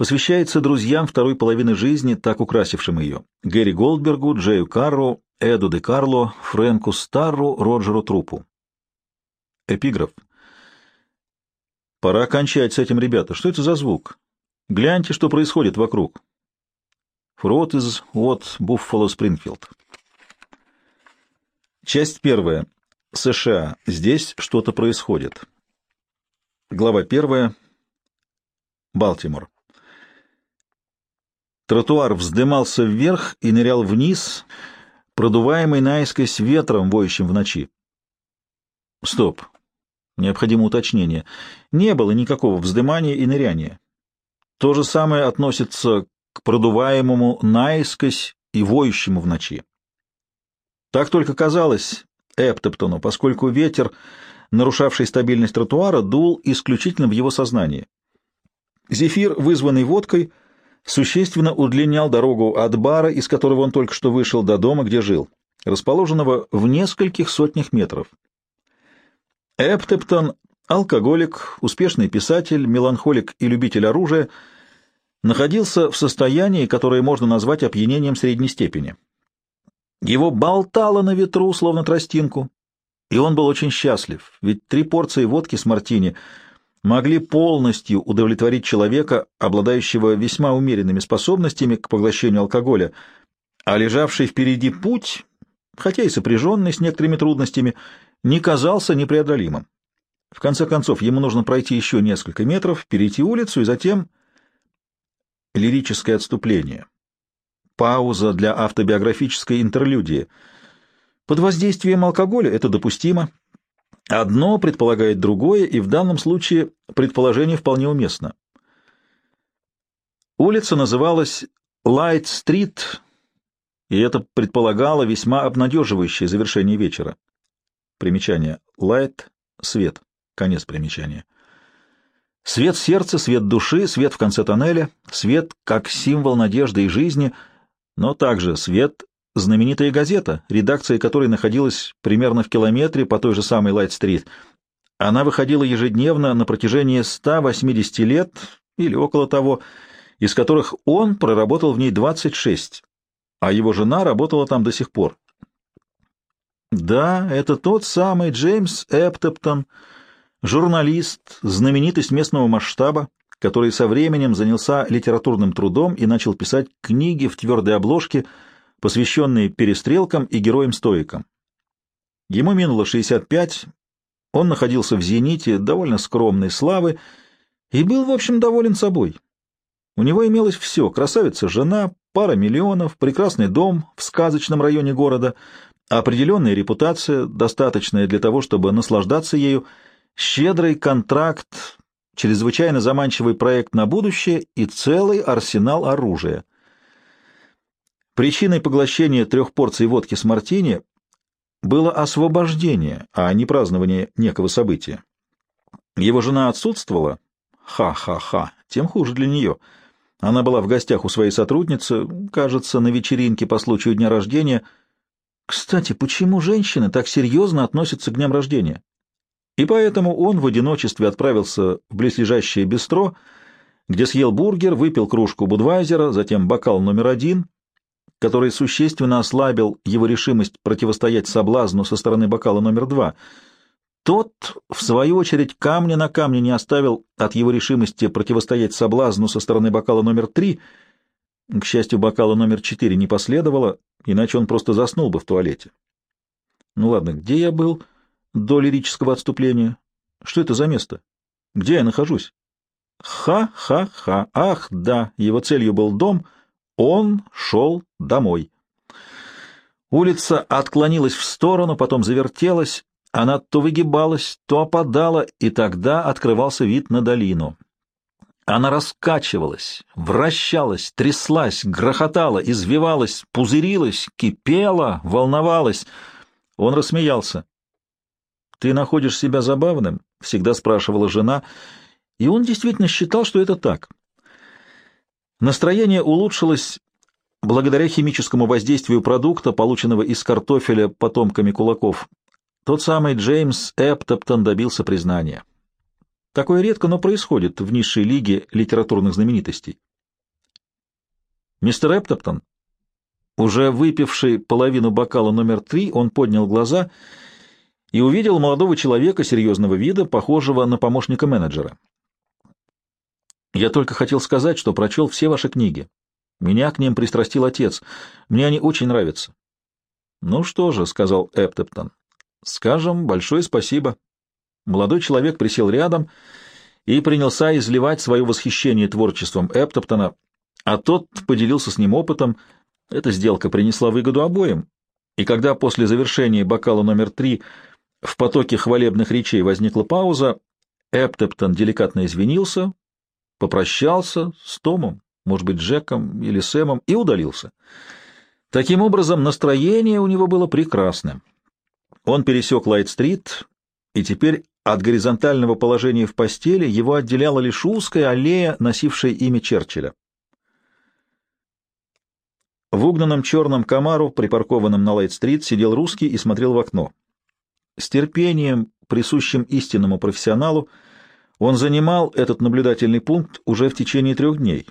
посвящается друзьям второй половины жизни, так украсившим ее. Гэри Голдбергу, Джею Карру, Эду де Карло, Фрэнку Старру, Роджеру Трупу. Эпиграф. Пора кончать с этим, ребята. Что это за звук? Гляньте, что происходит вокруг. Фрот из от Буффало Спрингфилд. Часть первая. США. Здесь что-то происходит. Глава первая. Балтимор. Тротуар вздымался вверх и нырял вниз, продуваемый наискось ветром, воющим в ночи. Стоп. Необходимо уточнение. Не было никакого вздымания и ныряния. То же самое относится к продуваемому наискось и воющему в ночи. Так только казалось Эптоптону, поскольку ветер, нарушавший стабильность тротуара, дул исключительно в его сознании. Зефир, вызванный водкой, существенно удлинял дорогу от бара, из которого он только что вышел, до дома, где жил, расположенного в нескольких сотнях метров. Эптептон, алкоголик, успешный писатель, меланхолик и любитель оружия, находился в состоянии, которое можно назвать опьянением средней степени. Его болтало на ветру, словно тростинку, и он был очень счастлив, ведь три порции водки с мартини могли полностью удовлетворить человека, обладающего весьма умеренными способностями к поглощению алкоголя, а лежавший впереди путь, хотя и сопряженный с некоторыми трудностями, не казался непреодолимым. В конце концов, ему нужно пройти еще несколько метров, перейти улицу и затем лирическое отступление. Пауза для автобиографической интерлюдии. Под воздействием алкоголя это допустимо. Одно предполагает другое, и в данном случае предположение вполне уместно. Улица называлась Лайт-стрит, и это предполагало весьма обнадеживающее завершение вечера. Примечание. Light — свет. Конец примечания. Свет сердца, свет души, свет в конце тоннеля, свет как символ надежды и жизни — но также «Свет» — знаменитая газета, редакция которой находилась примерно в километре по той же самой Лайт-стрит. Она выходила ежедневно на протяжении 180 лет или около того, из которых он проработал в ней 26, а его жена работала там до сих пор. Да, это тот самый Джеймс Эптептон, журналист, знаменитость местного масштаба, который со временем занялся литературным трудом и начал писать книги в твердой обложке, посвященные перестрелкам и героям-стоикам. Ему минуло 65, он находился в зените довольно скромной славы и был, в общем, доволен собой. У него имелось все — красавица жена, пара миллионов, прекрасный дом в сказочном районе города, определенная репутация, достаточная для того, чтобы наслаждаться ею, щедрый контракт чрезвычайно заманчивый проект на будущее и целый арсенал оружия. Причиной поглощения трех порций водки с мартини было освобождение, а не празднование некого события. Его жена отсутствовала? Ха-ха-ха, тем хуже для нее. Она была в гостях у своей сотрудницы, кажется, на вечеринке по случаю дня рождения. Кстати, почему женщины так серьезно относятся к дням рождения? И поэтому он в одиночестве отправился в близлежащее бистро, где съел бургер, выпил кружку Будвайзера, затем бокал номер один, который существенно ослабил его решимость противостоять соблазну со стороны бокала номер два. Тот, в свою очередь, камня на камне не оставил от его решимости противостоять соблазну со стороны бокала номер три. К счастью, бокала номер четыре не последовало, иначе он просто заснул бы в туалете. Ну ладно, где я был? — до лирического отступления. Что это за место? Где я нахожусь? Ха-ха-ха. Ах, да, его целью был дом. Он шел домой. Улица отклонилась в сторону, потом завертелась. Она то выгибалась, то опадала, и тогда открывался вид на долину. Она раскачивалась, вращалась, тряслась, грохотала, извивалась, пузырилась, кипела, волновалась. Он рассмеялся. «Ты находишь себя забавным?» — всегда спрашивала жена, и он действительно считал, что это так. Настроение улучшилось благодаря химическому воздействию продукта, полученного из картофеля потомками кулаков. Тот самый Джеймс Эптоптон добился признания. Такое редко, но происходит в низшей лиге литературных знаменитостей. Мистер Эптоптон, уже выпивший половину бокала номер три, он поднял глаза и увидел молодого человека серьезного вида, похожего на помощника менеджера. «Я только хотел сказать, что прочел все ваши книги. Меня к ним пристрастил отец. Мне они очень нравятся». «Ну что же», — сказал Эптоптон, — «скажем большое спасибо». Молодой человек присел рядом и принялся изливать свое восхищение творчеством Эптоптона, а тот поделился с ним опытом. Эта сделка принесла выгоду обоим, и когда после завершения бокала номер три в потоке хвалебных речей возникла пауза, Эптоптон деликатно извинился, попрощался с Томом, может быть, Джеком или Сэмом, и удалился. Таким образом, настроение у него было прекрасным. Он пересек Лайт-стрит, и теперь от горизонтального положения в постели его отделяла лишь узкая аллея, носившая имя Черчилля. В угнанном черном Camaro, припаркованном на Лайт-стрит, сидел русский и смотрел в окно. С терпением, присущим истинному профессионалу, он занимал этот наблюдательный пункт уже в течение трех дней.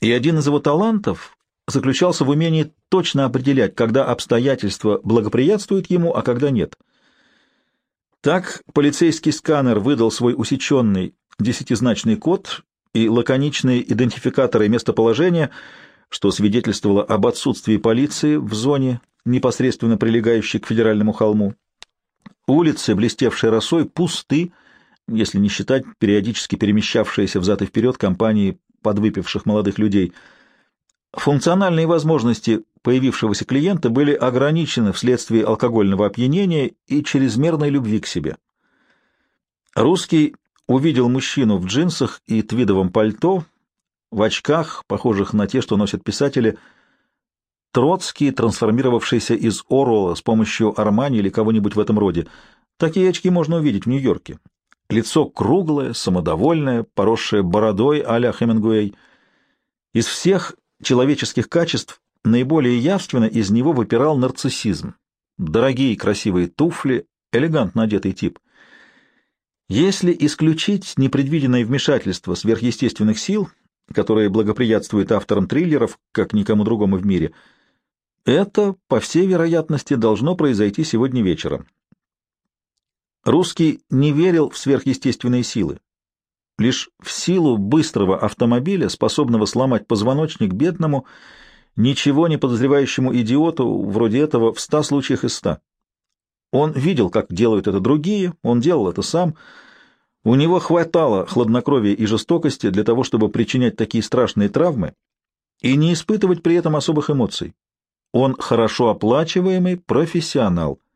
И один из его талантов заключался в умении точно определять, когда обстоятельства благоприятствуют ему, а когда нет. Так полицейский сканер выдал свой усеченный десятизначный код и лаконичные идентификаторы местоположения, что свидетельствовало об отсутствии полиции в зоне, непосредственно прилегающей к федеральному холму. Улицы, блестевшие росой, пусты, если не считать периодически перемещавшиеся взад и вперед компании подвыпивших молодых людей — Функциональные возможности появившегося клиента были ограничены вследствие алкогольного опьянения и чрезмерной любви к себе. Русский увидел мужчину в джинсах и твидовом пальто, в очках, похожих на те, что носят писатели, Троцкий, трансформировавшийся из Оруэлла с помощью Армани или кого-нибудь в этом роде. Такие очки можно увидеть в Нью-Йорке. Лицо круглое, самодовольное, поросшее бородой а-ля Хемингуэй. Из всех человеческих качеств наиболее явственно из него выпирал нарциссизм. Дорогие красивые туфли, элегантно одетый тип. Если исключить непредвиденное вмешательство сверхъестественных сил, которые благоприятствуют авторам триллеров, как никому другому в мире, это, по всей вероятности, должно произойти сегодня вечером. Русский не верил в сверхъестественные силы. Лишь в силу быстрого автомобиля, способного сломать позвоночник бедному, ничего не подозревающему идиоту, вроде этого, в ста случаях из ста. Он видел, как делают это другие, он делал это сам. У него хватало хладнокровия и жестокости для того, чтобы причинять такие страшные травмы и не испытывать при этом особых эмоций. Он хорошо оплачиваемый профессионал —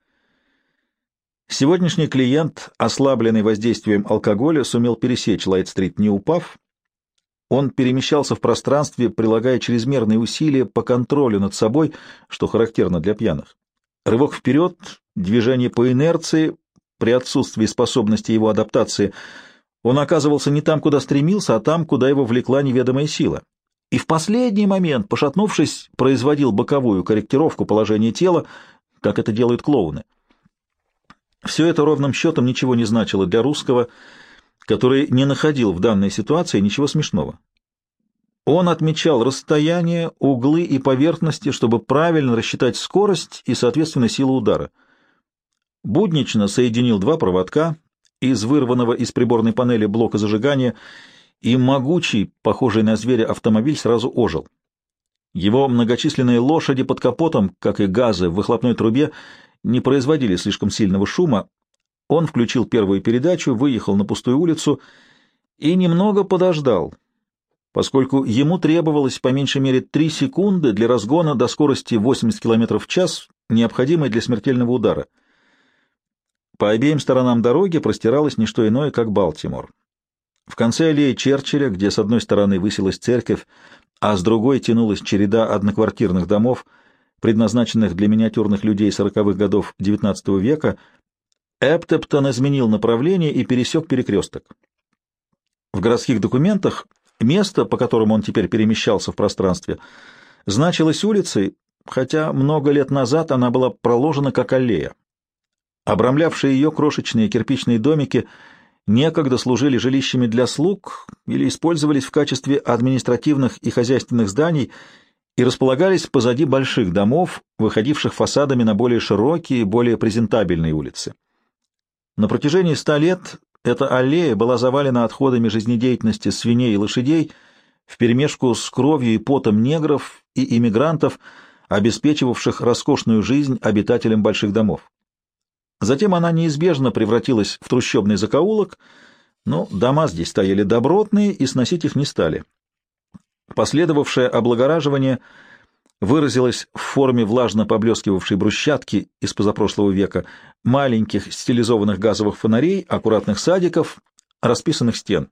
Сегодняшний клиент, ослабленный воздействием алкоголя, сумел пересечь Лайт-стрит, не упав. Он перемещался в пространстве, прилагая чрезмерные усилия по контролю над собой, что характерно для пьяных. Рывок вперед, движение по инерции, при отсутствии способности его адаптации, он оказывался не там, куда стремился, а там, куда его влекла неведомая сила. И в последний момент, пошатнувшись, производил боковую корректировку положения тела, как это делают клоуны. Все это ровным счетом ничего не значило для русского, который не находил в данной ситуации ничего смешного. Он отмечал расстояние, углы и поверхности, чтобы правильно рассчитать скорость и, соответственно, силу удара. Буднично соединил два проводка из вырванного из приборной панели блока зажигания, и могучий, похожий на зверя, автомобиль сразу ожил. Его многочисленные лошади под капотом, как и газы в выхлопной трубе, не производили слишком сильного шума, он включил первую передачу, выехал на пустую улицу и немного подождал, поскольку ему требовалось по меньшей мере 3 секунды для разгона до скорости 80 км в час, необходимой для смертельного удара. По обеим сторонам дороги простиралось не что иное, как Балтимор. В конце аллеи Черчилля, где с одной стороны высилась церковь, а с другой тянулась череда одноквартирных домов — предназначенных для миниатюрных людей сороковых годов XIX века, Эптептон изменил направление и пересек перекресток. В городских документах место, по которому он теперь перемещался в пространстве, значилось улицей, хотя много лет назад она была проложена как аллея. Обрамлявшие ее крошечные кирпичные домики некогда служили жилищами для слуг или использовались в качестве административных и хозяйственных зданий и располагались позади больших домов, выходивших фасадами на более широкие более презентабельные улицы. На протяжении ста лет эта аллея была завалена отходами жизнедеятельности свиней и лошадей вперемешку с кровью и потом негров и иммигрантов, обеспечивавших роскошную жизнь обитателям больших домов. Затем она неизбежно превратилась в трущобный закоулок, но дома здесь стояли добротные и сносить их не стали. Последовавшее облагораживание выразилось в форме влажно поблескивавшей брусчатки из позапрошлого века, маленьких стилизованных газовых фонарей, аккуратных садиков, расписанных стен.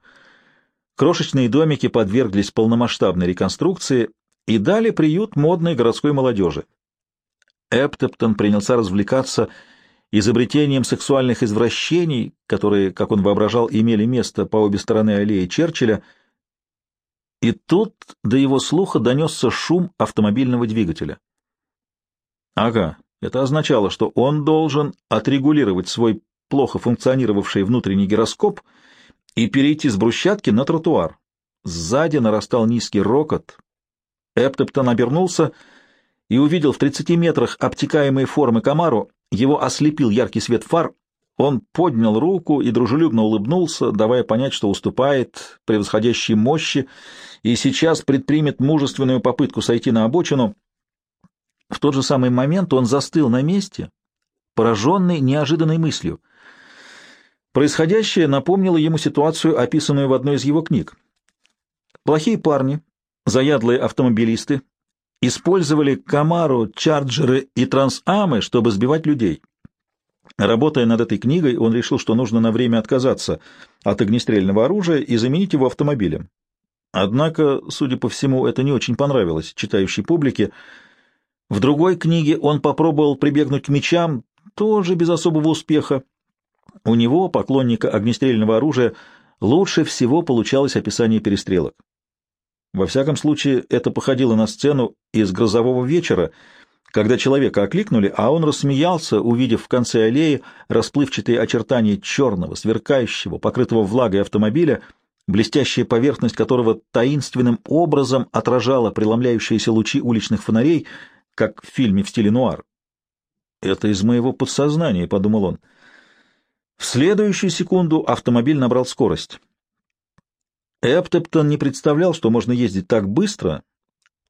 Крошечные домики подверглись полномасштабной реконструкции и дали приют модной городской молодежи. Эптептон принялся развлекаться изобретением сексуальных извращений, которые, как он воображал, имели место по обе стороны аллеи Черчилля, и тут до его слуха донесся шум автомобильного двигателя. Ага, это означало, что он должен отрегулировать свой плохо функционировавший внутренний гироскоп и перейти с брусчатки на тротуар. Сзади нарастал низкий рокот. Эптептон обернулся и увидел в 30 метрах обтекаемые формы Камару его ослепил яркий свет фар. Он поднял руку и дружелюбно улыбнулся, давая понять, что уступает превосходящей мощи и сейчас предпримет мужественную попытку сойти на обочину. В тот же самый момент он застыл на месте, пораженный неожиданной мыслью. Происходящее напомнило ему ситуацию, описанную в одной из его книг. Плохие парни, заядлые автомобилисты, использовали Камару, Чарджеры и Трансамы, чтобы сбивать людей. Работая над этой книгой, он решил, что нужно на время отказаться от огнестрельного оружия и заменить его автомобилем. Однако, судя по всему, это не очень понравилось читающей публике. В другой книге он попробовал прибегнуть к мечам, тоже без особого успеха. У него, поклонника огнестрельного оружия, лучше всего получалось описание перестрелок. Во всяком случае, это походило на сцену из «Грозового вечера», когда человека окликнули, а он рассмеялся, увидев в конце аллеи расплывчатые очертания черного, сверкающего, покрытого влагой автомобиля, блестящая поверхность которого таинственным образом отражала преломляющиеся лучи уличных фонарей, как в фильме в стиле нуар. «Это из моего подсознания», — подумал он. В следующую секунду автомобиль набрал скорость. Эптептон не представлял, что можно ездить так быстро,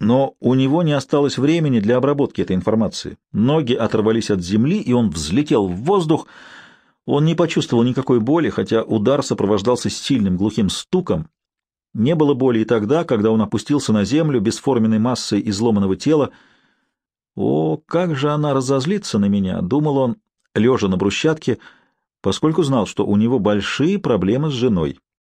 но у него не осталось времени для обработки этой информации. Ноги оторвались от земли, и он взлетел в воздух. Он не почувствовал никакой боли, хотя удар сопровождался сильным глухим стуком. Не было боли и тогда, когда он опустился на землю бесформенной массой изломанного тела. «О, как же она разозлится на меня!» — думал он, лежа на брусчатке, поскольку знал, что у него большие проблемы с женой.